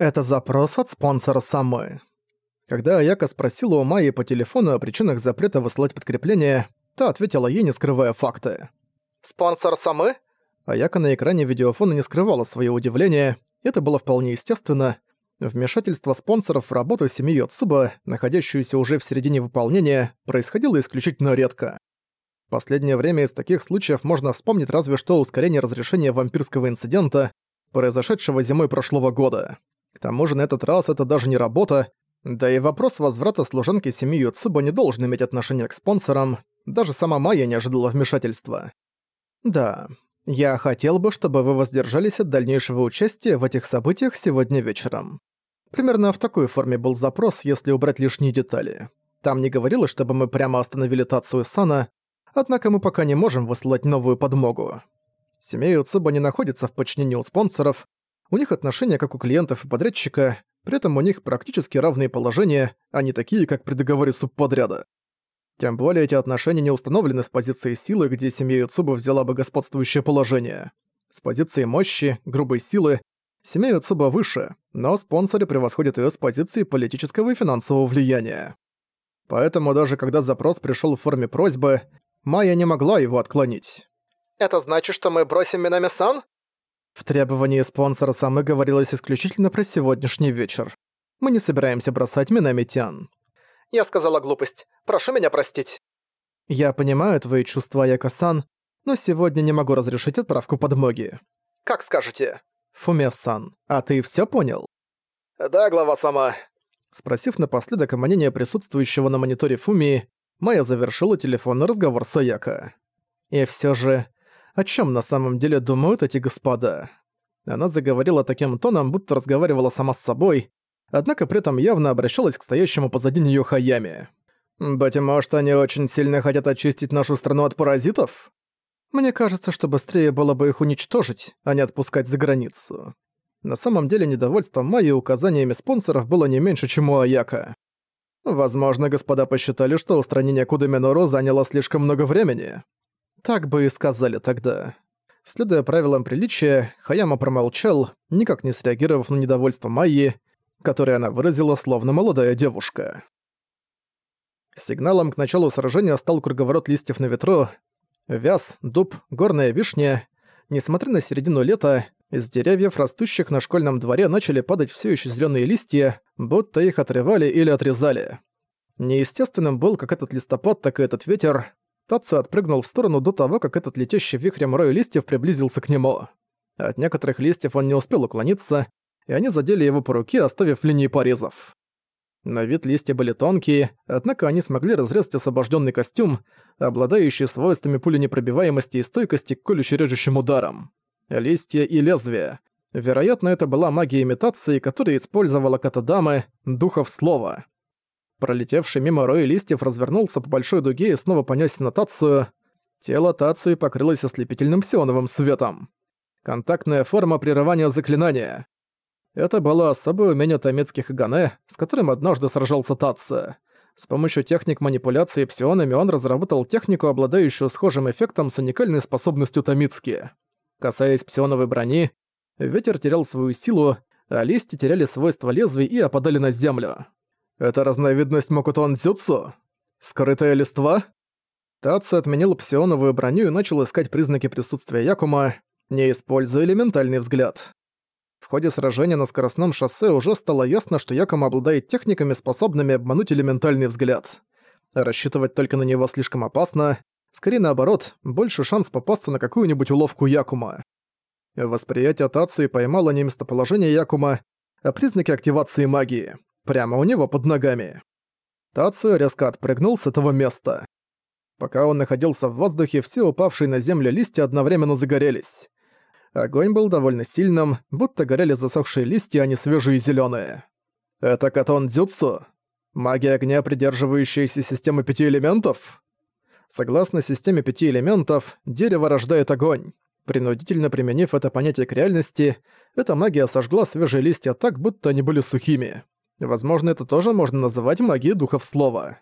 Это запрос от спонсора самой. Когда Аяка спросила у Майи по телефону о причинах запрета высылать подкрепление, та ответила ей, не скрывая факты. «Спонсор самы?» Аяка на экране видеофона не скрывала своё удивление, это было вполне естественно. Вмешательство спонсоров в работу семьи Йоцуба, находящуюся уже в середине выполнения, происходило исключительно редко. В последнее время из таких случаев можно вспомнить разве что ускорение разрешения вампирского инцидента, произошедшего зимой прошлого года. К тому же на этот раз это даже не работа, да и вопрос возврата служанки семьи Юцуба не должен иметь отношения к спонсорам, даже сама Майя не ожидала вмешательства. Да, я хотел бы, чтобы вы воздержались от дальнейшего участия в этих событиях сегодня вечером. Примерно в такой форме был запрос, если убрать лишние детали. Там не говорилось, чтобы мы прямо остановили Тацию Сана, однако мы пока не можем высылать новую подмогу. Семья Юцуба не находится в подчинении у спонсоров, у них отношения как у клиентов и подрядчика, при этом у них практически равные положения, а не такие, как при договоре субподряда. Тем более эти отношения не установлены с позиции силы, где семья Юцуба взяла бы господствующее положение. С позиции мощи, грубой силы, семья Юцуба выше, но спонсоры превосходят её с позиции политического и финансового влияния. Поэтому даже когда запрос пришёл в форме просьбы, Майя не могла его отклонить. «Это значит, что мы бросим Минами-сан?» В требовании спонсора Самы говорилось исключительно про сегодняшний вечер. Мы не собираемся бросать Минами-тян. Я сказала глупость. Прошу меня простить. Я понимаю твои чувства, Яко-сан, но сегодня не могу разрешить отправку подмоги. Как скажете. Фумия-сан, а ты всё понял? Да, глава сама. Спросив напоследок о мнении присутствующего на мониторе Фумии, Майя завершила телефонный разговор с Аяко. И всё же, о чём на самом деле думают эти господа? Она заговорила таким тоном, будто разговаривала сама с собой, однако при этом явно обращалась к стоящему позади неё Хаяме. «Быть может, они очень сильно хотят очистить нашу страну от паразитов? Мне кажется, что быстрее было бы их уничтожить, а не отпускать за границу». На самом деле недовольство Майи указаниями спонсоров было не меньше, чем у Аяка. Возможно, господа посчитали, что устранение Куды Минору заняло слишком много времени. Так бы и сказали тогда. Следуя правилам приличия, Хаяма промолчал, никак не среагировав на недовольство Майи, которое она выразила словно молодая девушка. Сигналом к началу сражения стал круговорот листьев на ветру. Вяз, дуб, горная вишня. Несмотря на середину лета, из деревьев, растущих на школьном дворе, начали падать все еще зеленые листья, будто их отрывали или отрезали. Неестественным был как этот листопад, так и этот ветер. Тацу отпрыгнул в сторону до того, как этот летящий вихрем рой листьев приблизился к нему. От некоторых листьев он не успел уклониться, и они задели его по руке, оставив линии порезов. На вид листья были тонкие, однако они смогли разрезать освобожденный костюм, обладающий свойствами пуленепробиваемости и стойкости к колюще-режущим ударам. Листья и лезвия. Вероятно, это была магия имитации, которую использовала Катадамы, духов слова. Пролетевший мимо роя листьев развернулся по большой дуге и снова понёсся на Тацию. Тело Тацию покрылось ослепительным сионовым светом. Контактная форма прерывания заклинания. Это было особое умение тамецких Гане, с которым однажды сражался Татса. С помощью техник манипуляции псионами он разработал технику, обладающую схожим эффектом с уникальной способностью Тамицки. Касаясь псионовой брони, ветер терял свою силу, а листья теряли свойства лезвий и опадали на землю. Это разновидность Мокутон Дзюцу? Скрытая листва? Татсу отменил псионовую броню и начал искать признаки присутствия Якума, не используя элементальный взгляд. В ходе сражения на скоростном шоссе уже стало ясно, что Якома обладает техниками, способными обмануть элементальный взгляд. Рассчитывать только на него слишком опасно. Скорее наоборот, больше шанс попасться на какую-нибудь уловку Якума. Восприятие Тации поймало не местоположение Якума, а признаки активации магии. Прямо у него под ногами. Тацию резко отпрыгнул с этого места. Пока он находился в воздухе, все упавшие на землю листья одновременно загорелись. Огонь был довольно сильным, будто горели засохшие листья, а не свежие зелёные. Это катон дзюцу? Магия огня, придерживающаяся системы пяти элементов? Согласно системе пяти элементов, дерево рождает огонь. Принудительно применив это понятие к реальности, эта магия сожгла свежие листья так, будто они были сухими. Возможно, это тоже можно называть магией духов слова.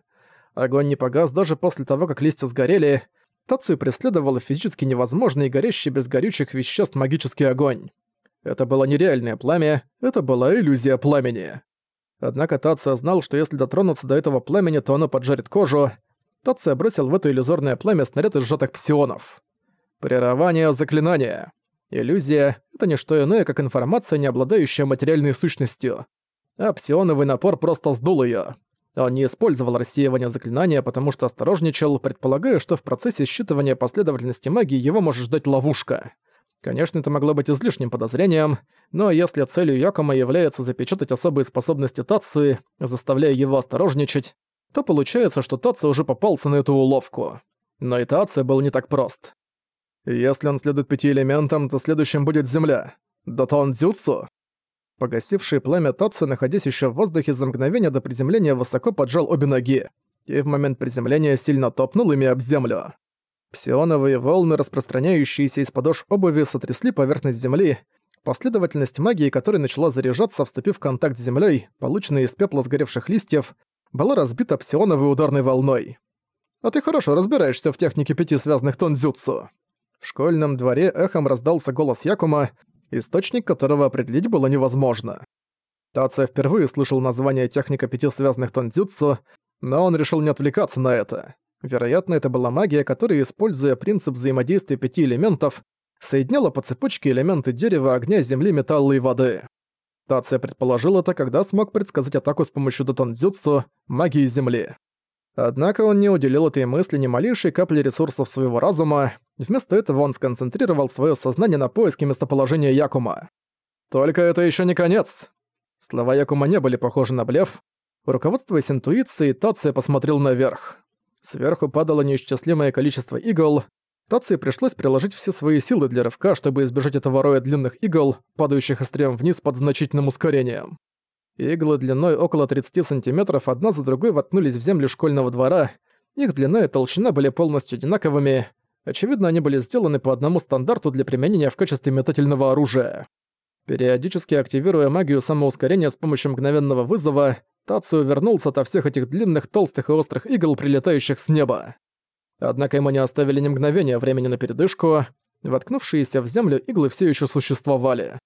Огонь не погас даже после того, как листья сгорели, Тацию преследовал физически невозможный и горящий без горючих веществ магический огонь. Это было нереальное пламя, это была иллюзия пламени. Однако Тация знал, что если дотронуться до этого пламени, то оно поджарит кожу. Тация бросил в это иллюзорное пламя снаряд из сжатых псионов. Прерывание заклинания. Иллюзия — это не что иное, как информация, не обладающая материальной сущностью. А псионовый напор просто сдул её. Он не использовал рассеивание заклинания, потому что осторожничал, предполагая, что в процессе считывания последовательности магии его может ждать ловушка. Конечно, это могло быть излишним подозрением, но если целью Якома является запечатать особые способности Тации, заставляя его осторожничать, то получается, что Тация уже попался на эту уловку. Но и Тация был не так прост. Если он следует пяти элементам, то следующим будет Земля. Дотон Дзюцу. Погасивший пламя Тацу, находясь еще в воздухе за мгновение до приземления, высоко поджал обе ноги, и в момент приземления сильно топнул ими об землю. Псионовые волны, распространяющиеся из подошв обуви, сотрясли поверхность земли. Последовательность магии, которая начала заряжаться, вступив в контакт с землей, полученная из пепла сгоревших листьев, была разбита псионовой ударной волной. «А ты хорошо разбираешься в технике пяти связанных тонзюцу». В школьном дворе эхом раздался голос Якума, источник которого определить было невозможно. Тация впервые слышал название техника пяти связанных тонзюцу, но он решил не отвлекаться на это. Вероятно, это была магия, которая, используя принцип взаимодействия пяти элементов, соединяла по цепочке элементы дерева, огня, земли, металла и воды. Тация предположил это, когда смог предсказать атаку с помощью дотонзюцу, магии земли. Однако он не уделил этой мысли ни малейшей капли ресурсов своего разума, вместо этого он сконцентрировал свое сознание на поиске местоположения Якума. «Только это еще не конец!» Слова Якума не были похожи на блеф. Руководствуясь интуицией, Тация посмотрел наверх. Сверху падало неисчислимое количество игл. Тации пришлось приложить все свои силы для рывка, чтобы избежать этого роя длинных игл, падающих острием вниз под значительным ускорением. Иглы длиной около 30 сантиметров одна за другой воткнулись в землю школьного двора. Их длина и толщина были полностью одинаковыми. Очевидно, они были сделаны по одному стандарту для применения в качестве метательного оружия. Периодически активируя магию самоускорения с помощью мгновенного вызова, Тацию вернулся от всех этих длинных, толстых и острых игл, прилетающих с неба. Однако ему не оставили ни мгновения времени на передышку. Воткнувшиеся в землю иглы все еще существовали.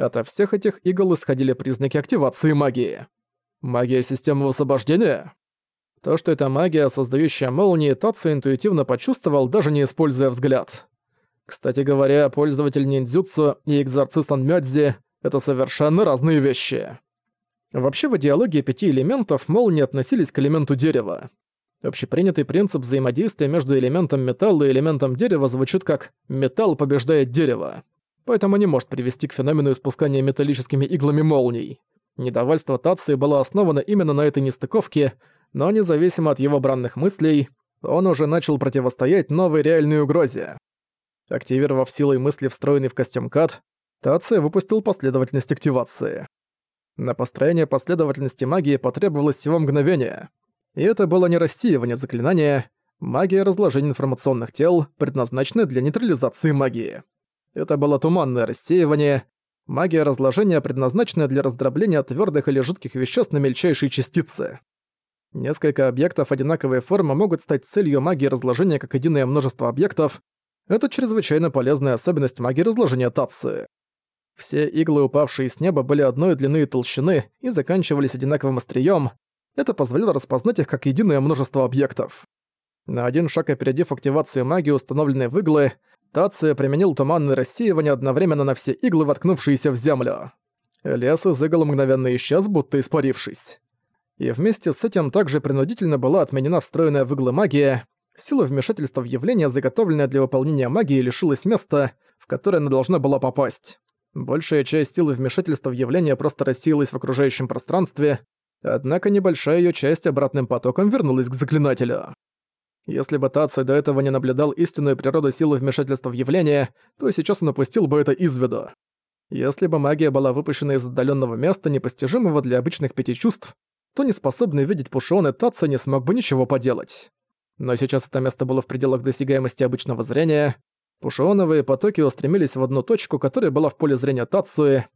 Ото всех этих игл исходили признаки активации магии. Магия системы освобождения? То, что это магия, создающая молнии, Тацу интуитивно почувствовал, даже не используя взгляд. Кстати говоря, пользователь ниндзюцу и экзорцист Анмёдзи — это совершенно разные вещи. Вообще в идеологии пяти элементов молнии относились к элементу дерева. Общепринятый принцип взаимодействия между элементом металла и элементом дерева звучит как «металл побеждает дерево», поэтому не может привести к феномену испускания металлическими иглами молний. Недовольство Тации было основано именно на этой нестыковке, но независимо от его бранных мыслей, он уже начал противостоять новой реальной угрозе. Активировав силой мысли, встроенный в костюм Кат, Тация выпустил последовательность активации. На построение последовательности магии потребовалось всего мгновение. И это было не рассеивание заклинания, магия разложения информационных тел, предназначенная для нейтрализации магии. Это было туманное рассеивание, магия разложения, предназначенная для раздробления твердых или жидких веществ на мельчайшие частицы. Несколько объектов одинаковой формы могут стать целью магии разложения как единое множество объектов. Это чрезвычайно полезная особенность магии разложения Татсы. Все иглы, упавшие с неба, были одной длины и толщины и заканчивались одинаковым острием. Это позволяло распознать их как единое множество объектов. На один шаг опередив активацию магии, установленной в иглы, Тация применил туманное рассеивание одновременно на все иглы, воткнувшиеся в землю. Лес из игл мгновенно исчез, будто испарившись. И вместе с этим также принудительно была отменена встроенная в иглы магия. Сила вмешательства в явление, заготовленное для выполнения магии, лишилась места, в которое она должна была попасть. Большая часть силы вмешательства в явление просто рассеялась в окружающем пространстве, однако небольшая ее часть обратным потоком вернулась к заклинателю. Если бы Тацию до этого не наблюдал истинную природу силы вмешательства в явление, то сейчас он упустил бы это из виду. Если бы магия была выпущена из отдаленного места, непостижимого для обычных пяти чувств, то неспособный видеть Пушон и не смог бы ничего поделать. Но сейчас это место было в пределах досягаемости обычного зрения, Пушионовые потоки устремились в одну точку, которая была в поле зрения Тацуи.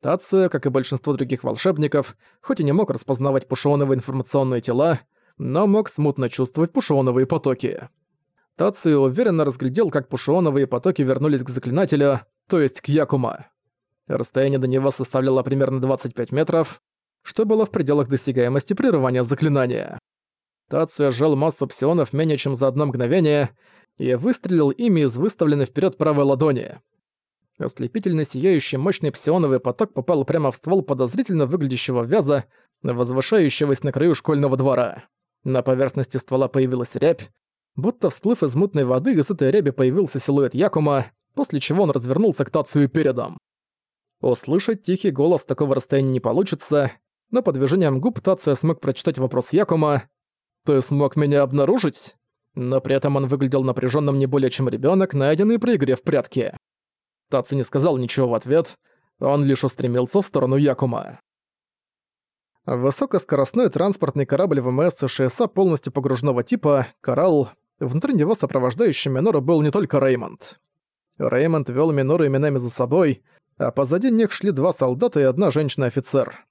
Тацуя, как и большинство других волшебников, хоть и не мог распознавать пушионовые информационные тела, но мог смутно чувствовать пушионовые потоки. Тацуя уверенно разглядел, как пушионовые потоки вернулись к заклинателю, то есть к Якума. Расстояние до него составляло примерно 25 метров, что было в пределах досягаемости прерывания заклинания. Тацуя сжал массу псионов менее чем за одно мгновение и выстрелил ими из выставленной вперед правой ладони. Ослепительно сияющий мощный псионовый поток попал прямо в ствол подозрительно выглядящего вяза, возвышающегося на краю школьного двора. На поверхности ствола появилась рябь, будто всплыв из мутной воды, из этой ряби появился силуэт Якума, после чего он развернулся к Тацию передом. Услышать тихий голос такого расстояния не получится, но по движениям губ Тация смог прочитать вопрос Якума «Ты смог меня обнаружить?» Но при этом он выглядел напряженным не более чем ребенок, найденный при игре в прятки. Таци не сказал ничего в ответ, он лишь устремился в сторону Якума. Высокоскоростной транспортный корабль ВМС ШСА полностью погруженного типа, «Коралл», внутри него сопровождающим Минору был не только Реймонд. Реймонд вел Минору именами за собой, а позади них шли два солдата и одна женщина-офицер.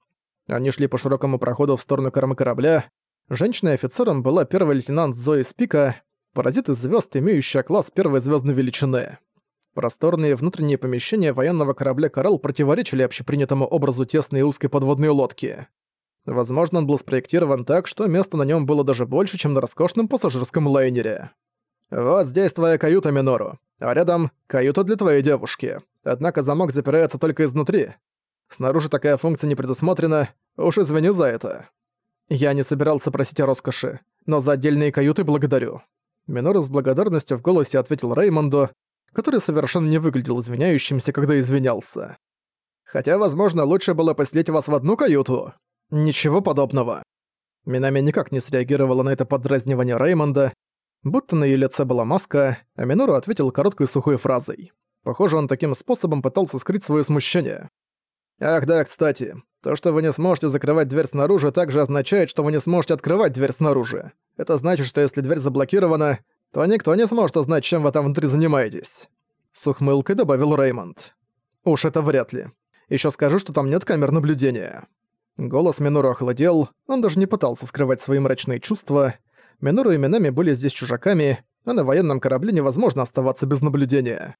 Они шли по широкому проходу в сторону кормы корабля. Женщиной-офицером была первый лейтенант Зои Спика, паразит из звезд, имеющая класс первой звездной величины. Просторные внутренние помещения военного корабля «Коралл» противоречили общепринятому образу тесной и узкой подводной лодки. Возможно, он был спроектирован так, что места на нем было даже больше, чем на роскошном пассажирском лайнере. «Вот здесь твоя каюта, Минору, а рядом — каюта для твоей девушки. Однако замок запирается только изнутри. Снаружи такая функция не предусмотрена, уж извини за это. Я не собирался просить о роскоши, но за отдельные каюты благодарю. Минор с благодарностью в голосе ответил Реймонду, который совершенно не выглядел извиняющимся, когда извинялся. Хотя, возможно, лучше было поселить вас в одну каюту. Ничего подобного. Минами никак не среагировала на это подразнивание Реймонда, будто на её лице была маска, а Минору ответил короткой сухой фразой. Похоже, он таким способом пытался скрыть своё смущение. Ах да, кстати, то, что вы не сможете закрывать дверь снаружи, также означает, что вы не сможете открывать дверь снаружи. Это значит, что если дверь заблокирована, то никто не сможет узнать, чем вы там внутри занимаетесь. С ухмылкой добавил Реймонд. Уж это вряд ли. Ещё скажу, что там нет камер наблюдения. Голос Минору охладел, он даже не пытался скрывать свои мрачные чувства. Минору и Минами были здесь чужаками, а на военном корабле невозможно оставаться без наблюдения.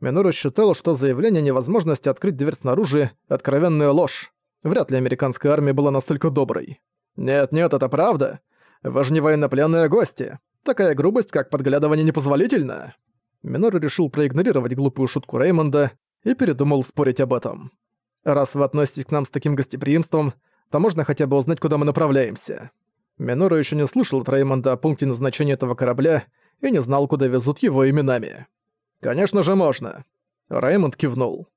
Минору считал, что заявление о невозможности открыть дверь снаружи — откровенная ложь. Вряд ли американская армия была настолько доброй. «Нет-нет, это правда. Вы же не военнопленные гости. Такая грубость, как подглядывание, непозволительна». Минору решил проигнорировать глупую шутку Реймонда и передумал спорить об этом. «Раз вы относитесь к нам с таким гостеприимством, то можно хотя бы узнать, куда мы направляемся». Минору еще не слышал от Реймонда о пункте назначения этого корабля и не знал, куда везут его именами. «Конечно же можно!» Раймонд кивнул.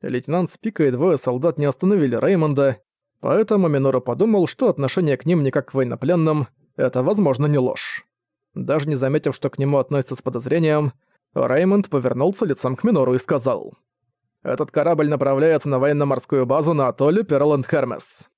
Лейтенант Спика и двое солдат не остановили Реймонда, поэтому Минору подумал, что отношение к ним не как к военнопленным — это, возможно, не ложь. Даже не заметив, что к нему относятся с подозрением, Реймонд повернулся лицом к Минору и сказал. «Этот корабль направляется на военно-морскую базу на атолле Перланд Хермес.